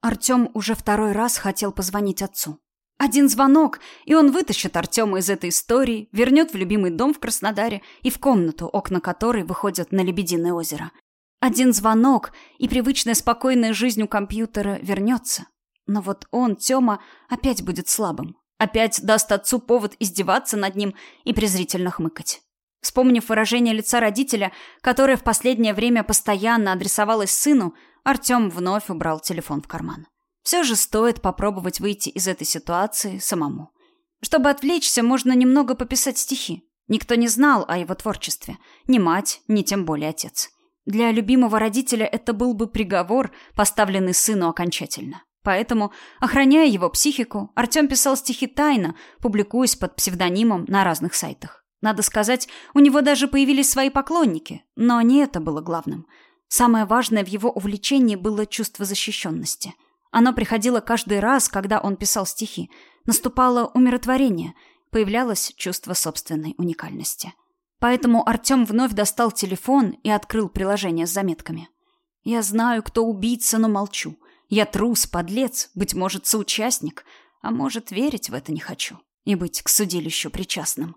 Артем уже второй раз хотел позвонить отцу. Один звонок, и он вытащит Артема из этой истории, вернет в любимый дом в Краснодаре и в комнату, окна которой выходят на Лебединое озеро. Один звонок, и привычная спокойная жизнь у компьютера вернется. Но вот он, Тёма, опять будет слабым. Опять даст отцу повод издеваться над ним и презрительно хмыкать. Вспомнив выражение лица родителя, которое в последнее время постоянно адресовалось сыну, Артем вновь убрал телефон в карман. Все же стоит попробовать выйти из этой ситуации самому. Чтобы отвлечься, можно немного пописать стихи. Никто не знал о его творчестве. Ни мать, ни тем более отец. Для любимого родителя это был бы приговор, поставленный сыну окончательно. Поэтому, охраняя его психику, Артем писал стихи тайно, публикуясь под псевдонимом на разных сайтах. Надо сказать, у него даже появились свои поклонники, но не это было главным. Самое важное в его увлечении было чувство защищенности. Оно приходило каждый раз, когда он писал стихи. Наступало умиротворение, появлялось чувство собственной уникальности. Поэтому Артем вновь достал телефон и открыл приложение с заметками. «Я знаю, кто убийца, но молчу. Я трус, подлец, быть может, соучастник, а может, верить в это не хочу и быть к судилищу причастным».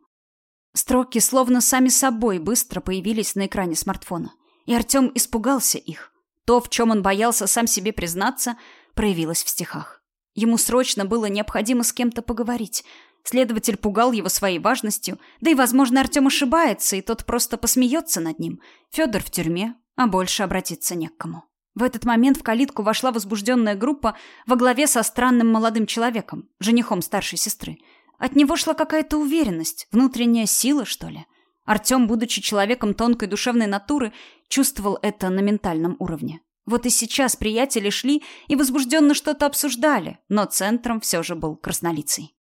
Строки словно сами собой быстро появились на экране смартфона, и Артем испугался их. То, в чем он боялся сам себе признаться, проявилось в стихах. Ему срочно было необходимо с кем-то поговорить. Следователь пугал его своей важностью, да и, возможно, Артем ошибается, и тот просто посмеется над ним. Федор в тюрьме, а больше обратиться не к кому. В этот момент в калитку вошла возбужденная группа во главе со странным молодым человеком, женихом старшей сестры – от него шла какая-то уверенность, внутренняя сила, что ли. Артем, будучи человеком тонкой душевной натуры, чувствовал это на ментальном уровне. Вот и сейчас приятели шли и возбужденно что-то обсуждали, но центром все же был краснолицый.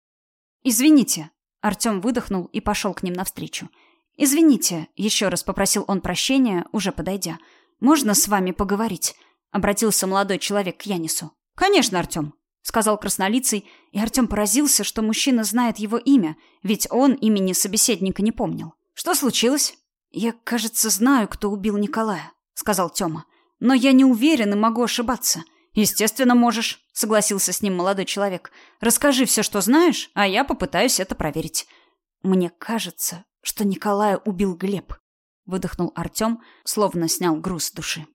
«Извините», — Артем выдохнул и пошел к ним навстречу. «Извините», — еще раз попросил он прощения, уже подойдя. «Можно с вами поговорить?» — обратился молодой человек к Янису. «Конечно, Артем», — сказал краснолицый, и Артем поразился, что мужчина знает его имя, ведь он имени собеседника не помнил. «Что случилось?» «Я, кажется, знаю, кто убил Николая», — сказал Тёма. «Но я не уверен и могу ошибаться». «Естественно, можешь», — согласился с ним молодой человек. «Расскажи все, что знаешь, а я попытаюсь это проверить». «Мне кажется, что Николая убил Глеб», — выдохнул Артем, словно снял груз с души.